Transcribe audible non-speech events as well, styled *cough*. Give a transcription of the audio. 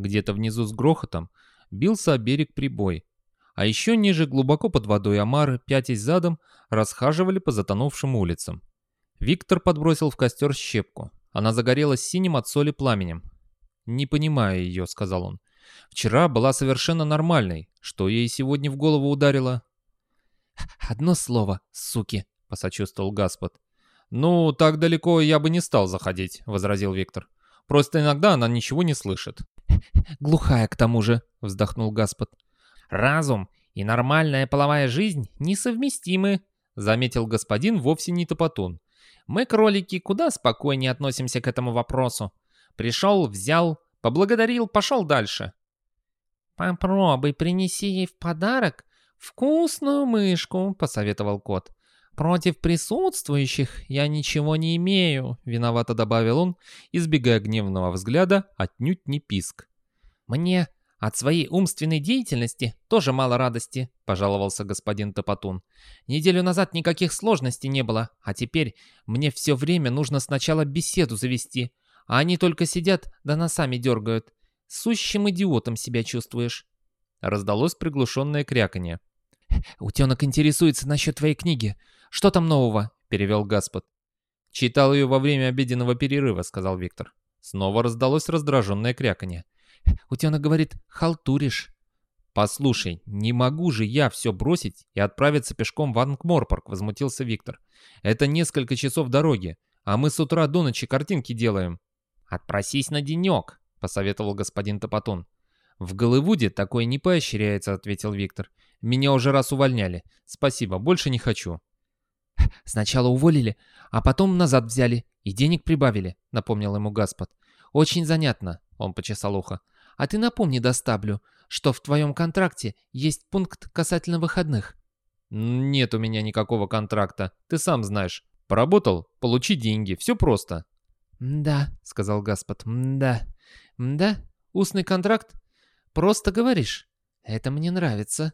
Где-то внизу с грохотом бился о берег прибой. А еще ниже, глубоко под водой Амары, пятясь задом, расхаживали по затонувшим улицам. Виктор подбросил в костер щепку. Она загорелась синим от соли пламенем. «Не понимаю ее», — сказал он. «Вчера была совершенно нормальной. Что ей сегодня в голову ударило?» «Одно слово, суки», — посочувствовал Гаспод. «Ну, так далеко я бы не стал заходить», — возразил Виктор. «Просто иногда она ничего не слышит». *laughs* «Глухая к тому же», — вздохнул Гаспод. «Разум и нормальная половая жизнь несовместимы», — заметил господин вовсе не топотун. «Мы, кролики, куда спокойнее относимся к этому вопросу. Пришел, взял, поблагодарил, пошел дальше». «Попробуй, принеси ей в подарок вкусную мышку», — посоветовал кот. «Против присутствующих я ничего не имею», — виновато добавил он, избегая гневного взгляда, отнюдь не писк. «Мне от своей умственной деятельности тоже мало радости», — пожаловался господин Топотун. «Неделю назад никаких сложностей не было, а теперь мне все время нужно сначала беседу завести, а они только сидят да носами дергают. Сущим идиотом себя чувствуешь». Раздалось приглушенное кряканье. «Утенок интересуется насчет твоей книги. Что там нового?» — перевел Гаспод. «Читал ее во время обеденного перерыва», — сказал Виктор. Снова раздалось раздраженное кряканье. Утенок говорит, халтуришь. «Послушай, не могу же я все бросить и отправиться пешком в Ангморпорг», — возмутился Виктор. «Это несколько часов дороги, а мы с утра до ночи картинки делаем». «Отпросись на денек», — посоветовал господин Топотун. «В Голливуде такое не поощряется», — ответил Виктор. «Меня уже раз увольняли. Спасибо, больше не хочу». «Сначала уволили, а потом назад взяли и денег прибавили», — напомнил ему Гаспод. «Очень занятно», — он почесал ухо. «А ты напомни Достаблю, что в твоем контракте есть пункт касательно выходных». «Нет у меня никакого контракта, ты сам знаешь. Поработал, получи деньги, все просто». «Да», — сказал Гаспод, «да, да, устный контракт? Просто говоришь. Это мне нравится».